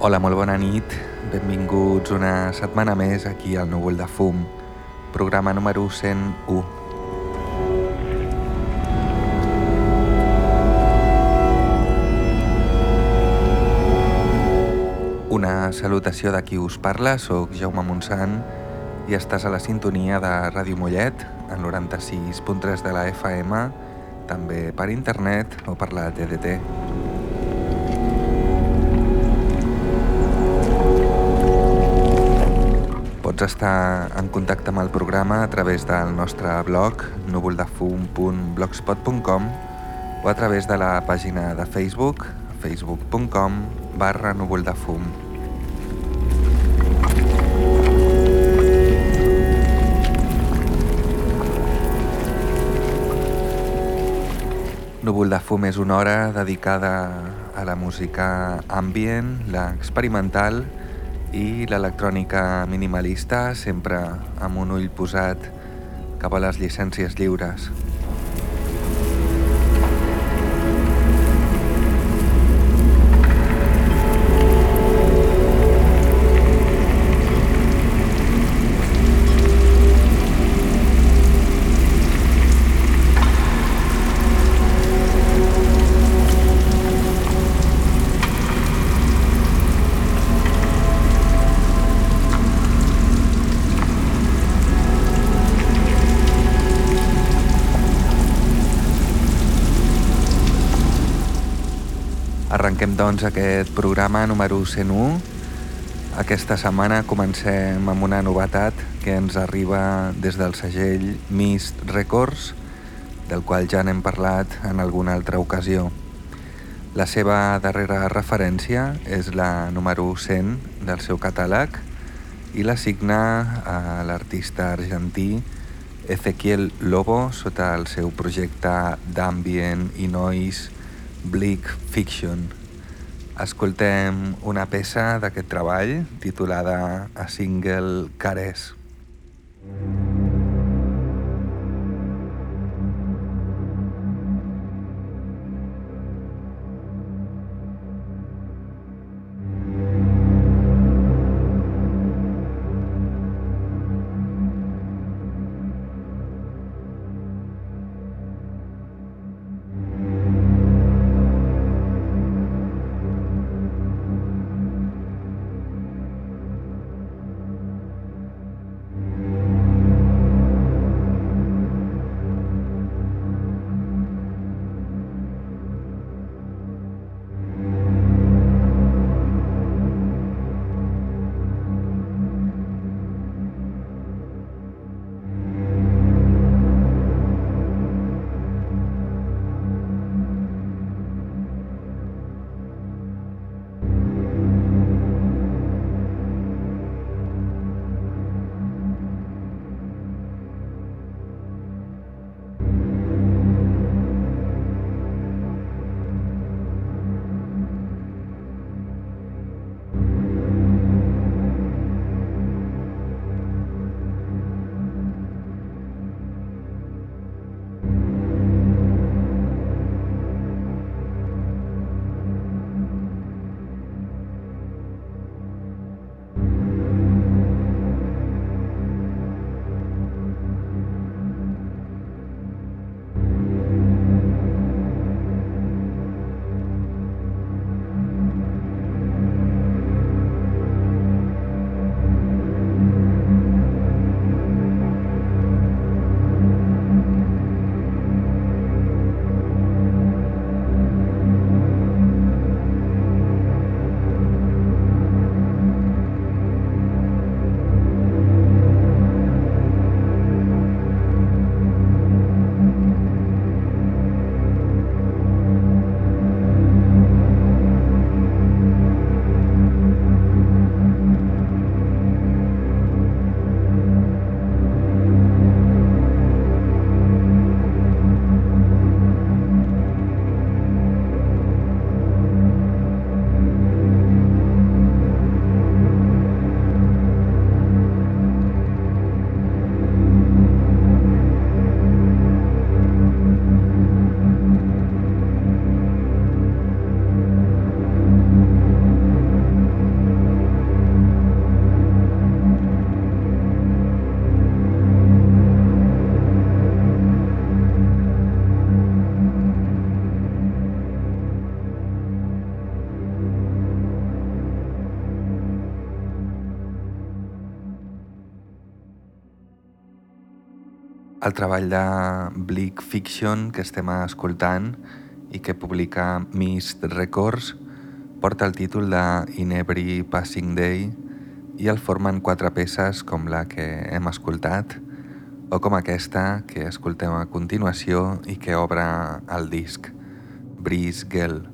Hola, molt bona nit. Benvinguts una setmana més aquí al Núvol de Fum, programa número 101. Una salutació de qui us parla, sóc Jaume Montsant i estàs a la sintonia de Ràdio Mollet, en 96.3 de la FM, també per internet o per la TDT. Pots estar en contacte amb el programa a través del nostre blog núvoldefum.blogspot.com o a través de la pàgina de Facebook facebook.com barra núvoldefum. Núvol de fum és una hora dedicada a la música ambient, l'experimental i l'electrònica minimalista, sempre amb un ull posat cap a les llicències lliures. Doncs aquest programa número 101. Aquesta setmana comencem amb una novetat que ens arriba des del segell Mist Records, del qual ja n'hem parlat en alguna altra ocasió. La seva darrera referència és la número 100 del seu catàleg i la signa a l'artista argentí Ezequiel Lobo sota el seu projecte d'ambient i noise Bleak Fiction. Escoltem una peça d'aquest treball titulada A Single Caress. El treball de Bleak Fiction que estem escoltant i que publica Mist Records porta el títol de In Every Passing Day i el formen quatre peces com la que hem escoltat o com aquesta que escoltem a continuació i que obre el disc, Breeze Girl.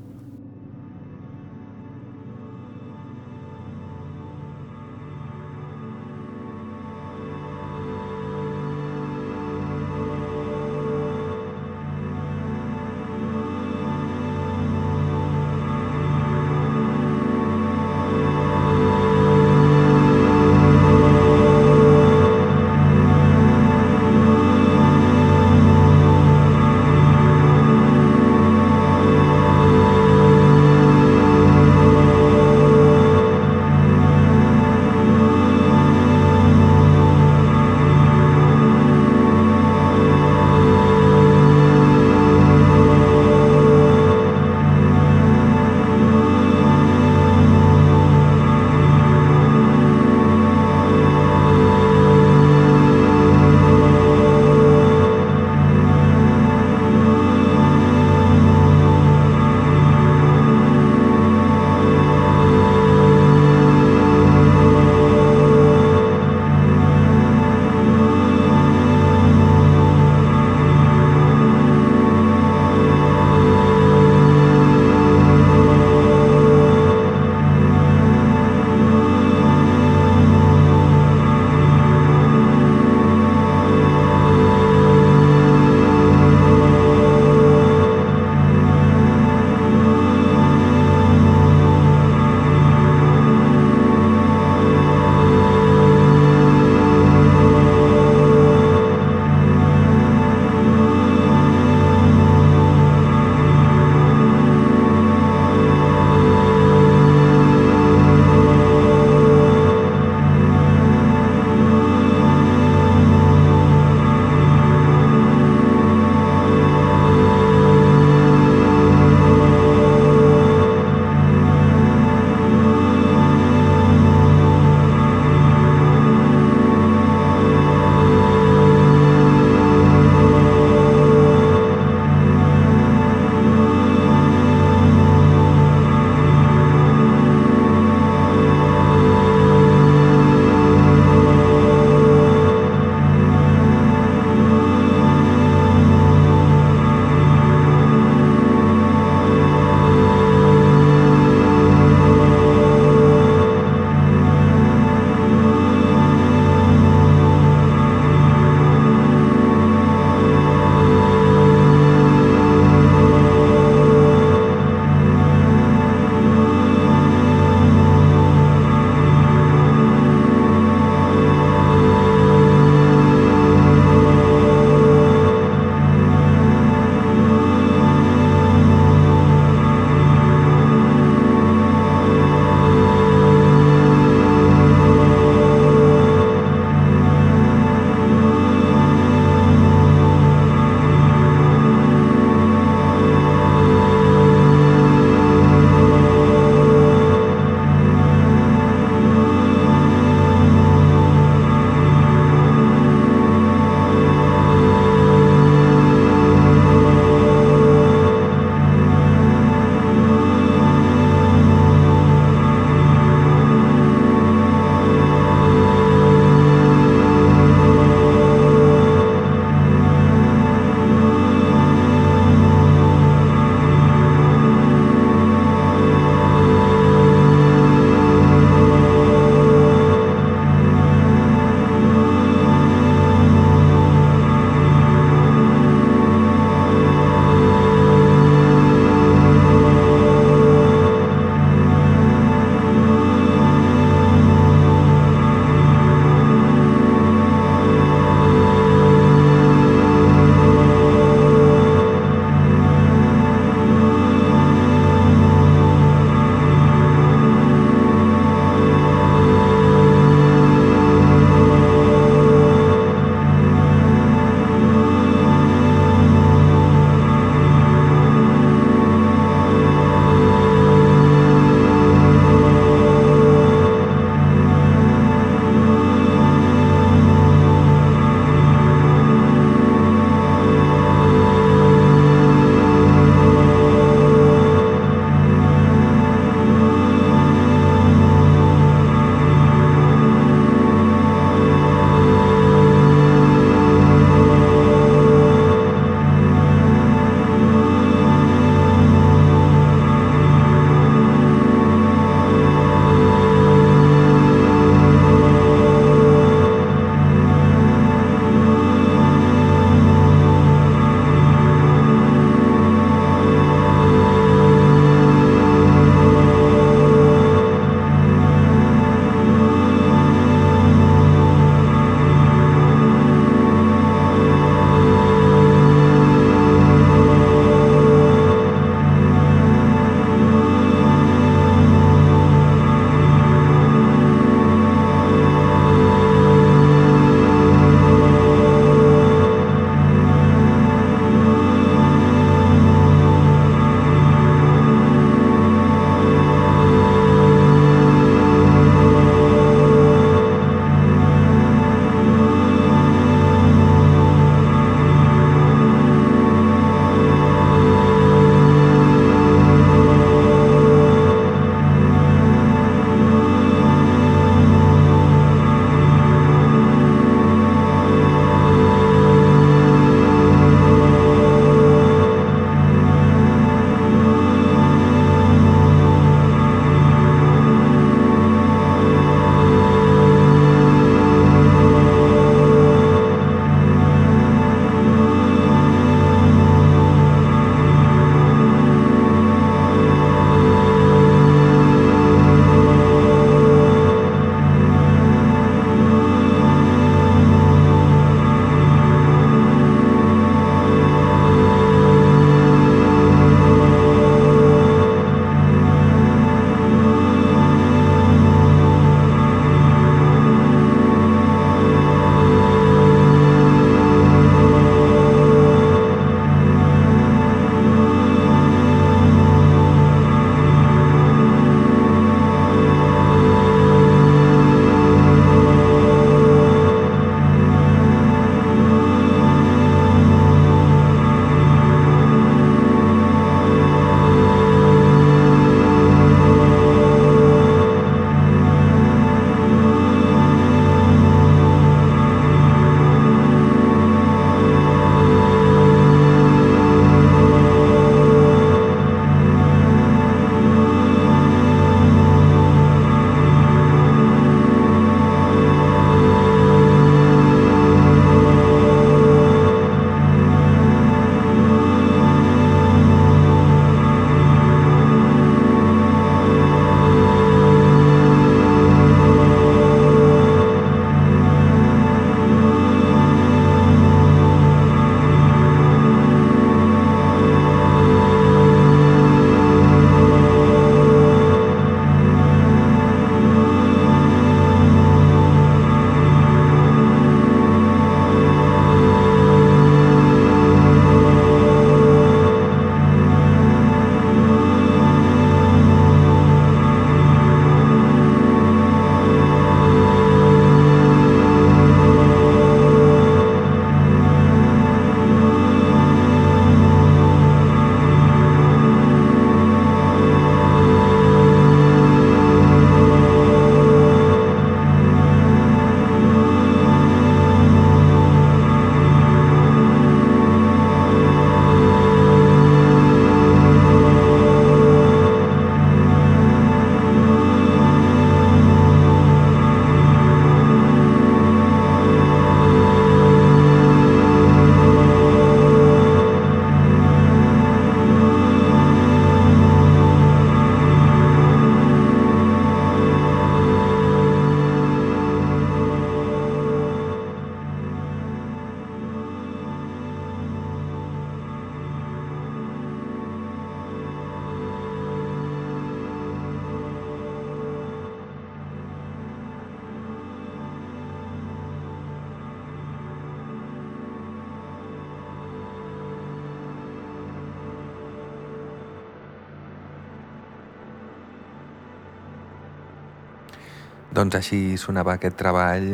Doncs així sonava aquest treball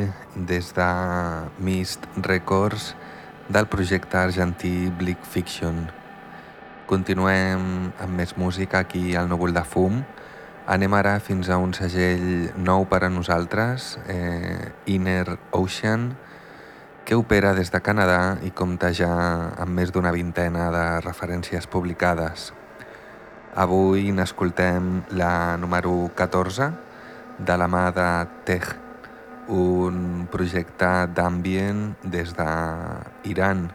des de Mist Records del projecte argentí Blick Fiction. Continuem amb més música aquí al Núvol de Fum. Anem ara fins a un segell nou per a nosaltres, eh, Inner Ocean, que opera des de Canadà i compta ja amb més d'una vintena de referències publicades. Avui n'escoltem la número 14, de la mà de Tej, un projecte d'ambient des d'Iran.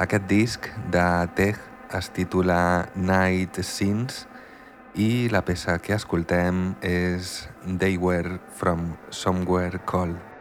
Aquest disc de Tej es titula Night Scenes i la peça que escoltem és They Were From Somewhere Cold.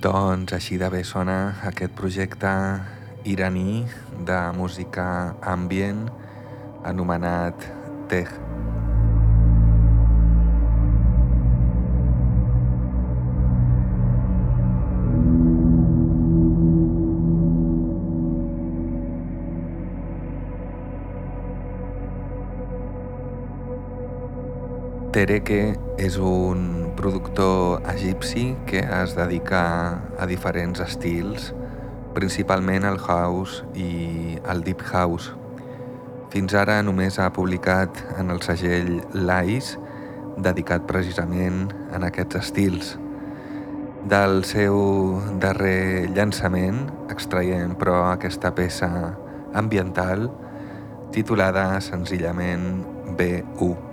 Doncs així de bé sona aquest projecte iraní de música ambient anomenat Tech. Tereke és un productor egipci que es dedica a diferents estils, principalment el house i el deep house. Fins ara només ha publicat en el segell Lais, dedicat precisament en aquests estils. Del seu darrer llançament extraiem però aquesta peça ambiental titulada senzillament B1.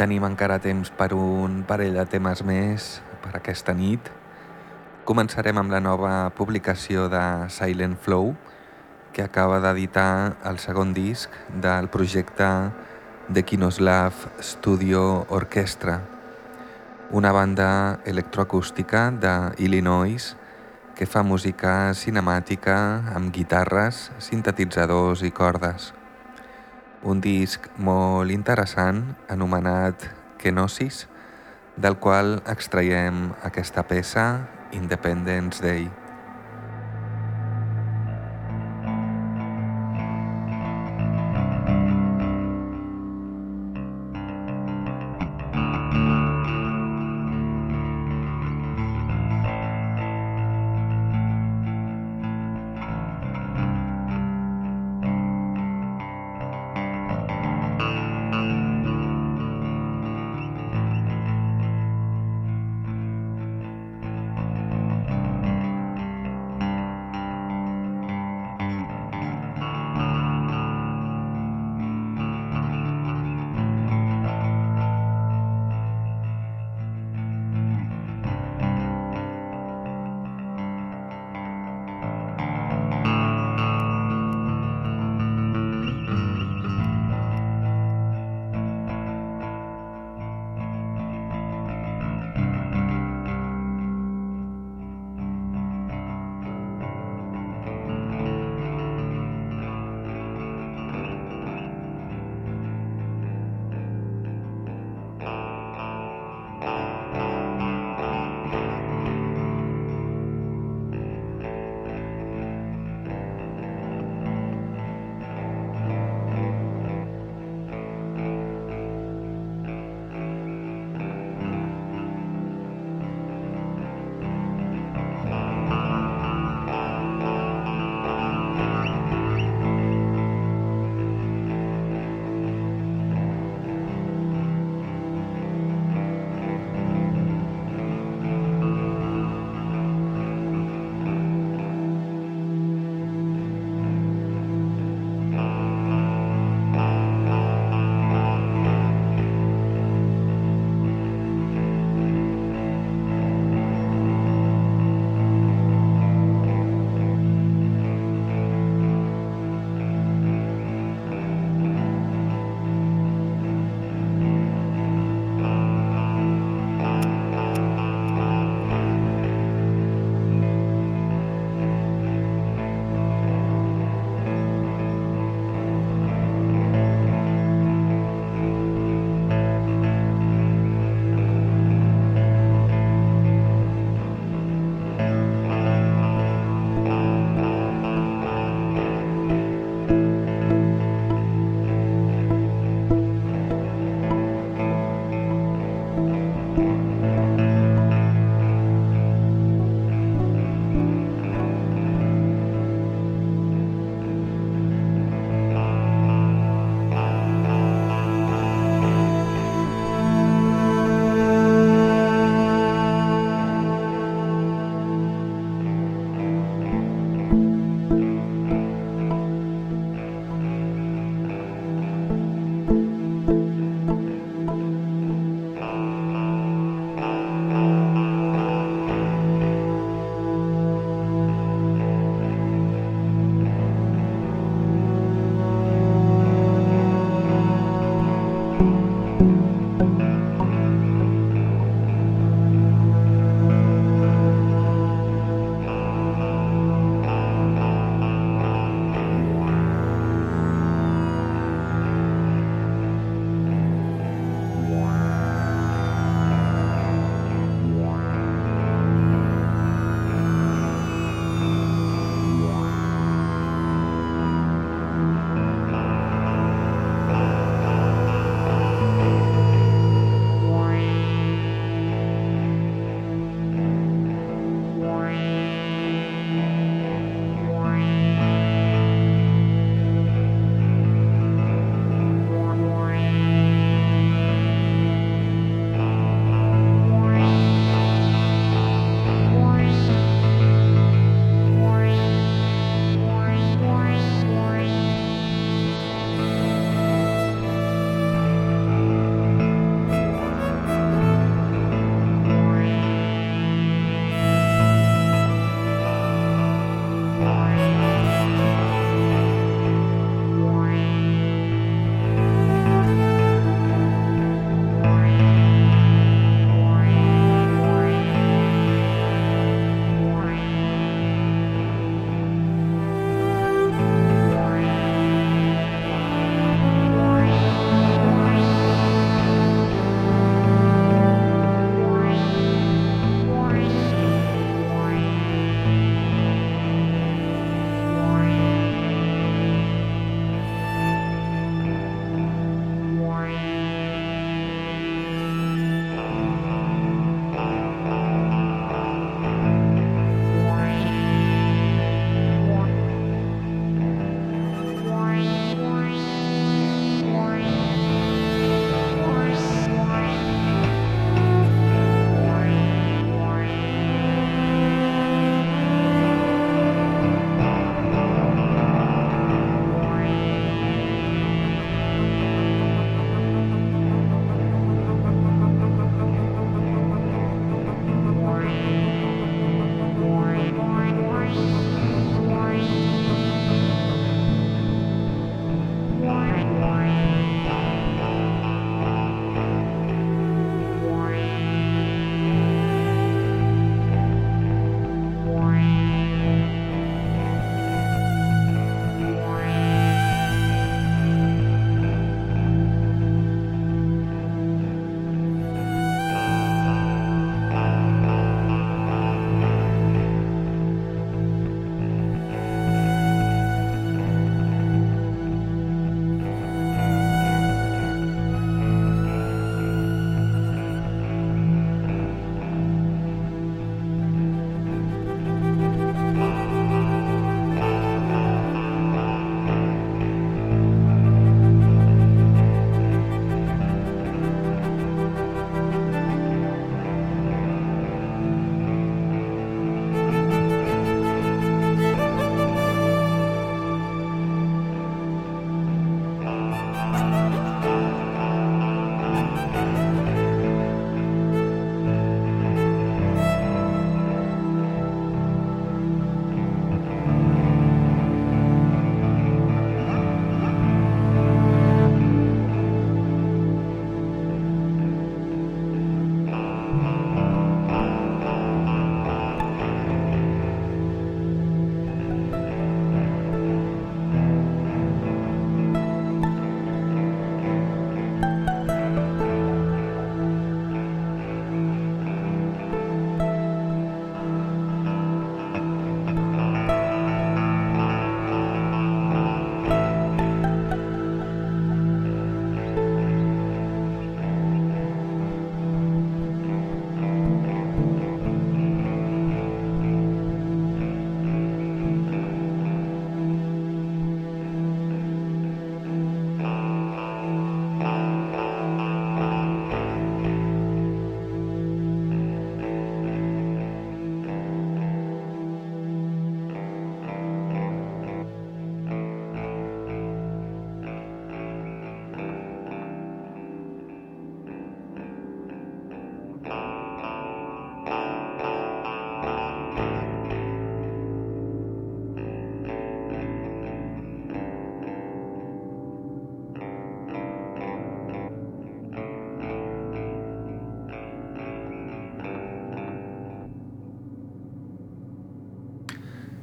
Tenim encara temps per un parell de temes més per aquesta nit. Començarem amb la nova publicació de Silent Flow, que acaba d'editar el segon disc del projecte de Kinoslav Studio Orchestra, una banda electroacústica d'Illinois que fa música cinemàtica amb guitarres, sintetitzadors i cordes. Un disc molt interessant anomenat Kenosis, del qual extraiem aquesta peça Independence Day.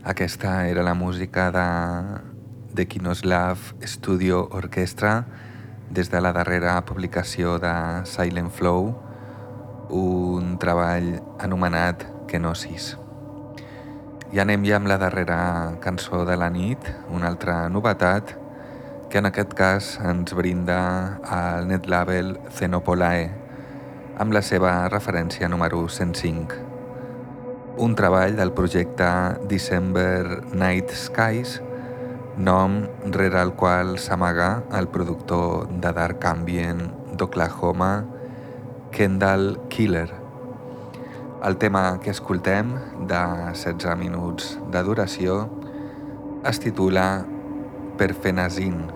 Aquesta era la música de, de Kinoslav Studio Orchestra des de la darrera publicació de Silent Flow, un treball anomenat Kenosis. I anem ja amb la darrera cançó de la nit, una altra novetat, que en aquest cas ens brinda el netlabel Cenopolae, amb la seva referència número 105 un treball del projecte December Night Skies, nom rere el qual s'amaga el productor de Dark Ambient d'Oklahoma, Kendall Killer. El tema que escoltem, de 16 minuts de duració, es titula Perfenazine.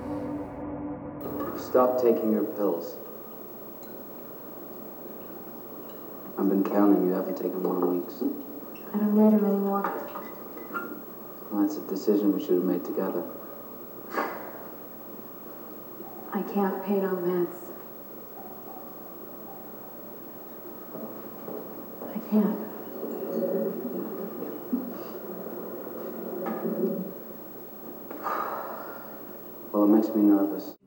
Stop taking your pills. I've been counting, you haven't taken one weeks. I don't need him anymore. Well, that's a decision we should have made together. I can't paint on meds. I can't. Well, it makes me nervous.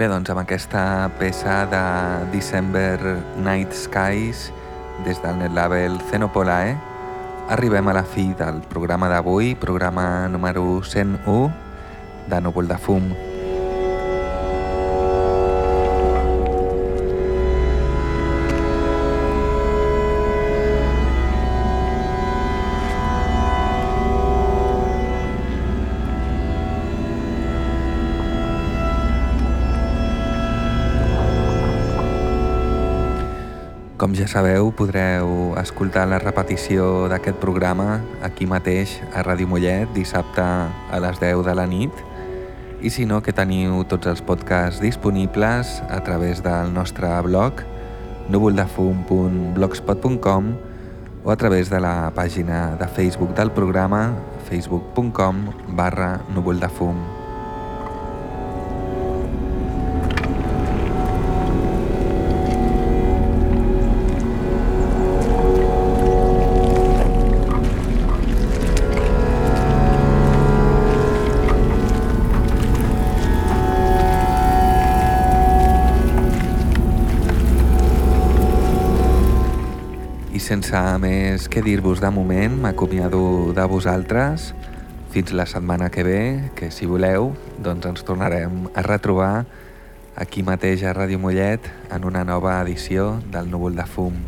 Bé, doncs amb aquesta peça de December Night Skies des del netlabel Cenopolae arribem a la fi del programa d'avui, programa número 101 de Núvol de Fum. Ja sabeu, podreu escoltar la repetició d'aquest programa aquí mateix a Ràdio Mollet dissabte a les 10 de la nit. I si no que teniu tots els podcasts disponibles a través del nostre blog núvoldefum.blogspot.com o a través de la pàgina de Facebook del programa facebook.com barra núvoldefum.com sense més que dir-vos de moment, m'acomiado de vosaltres fins la setmana que ve, que si voleu, doncs ens tornarem a retrobar aquí mateix a Ràdio Mollet en una nova edició del Núvol de Fum.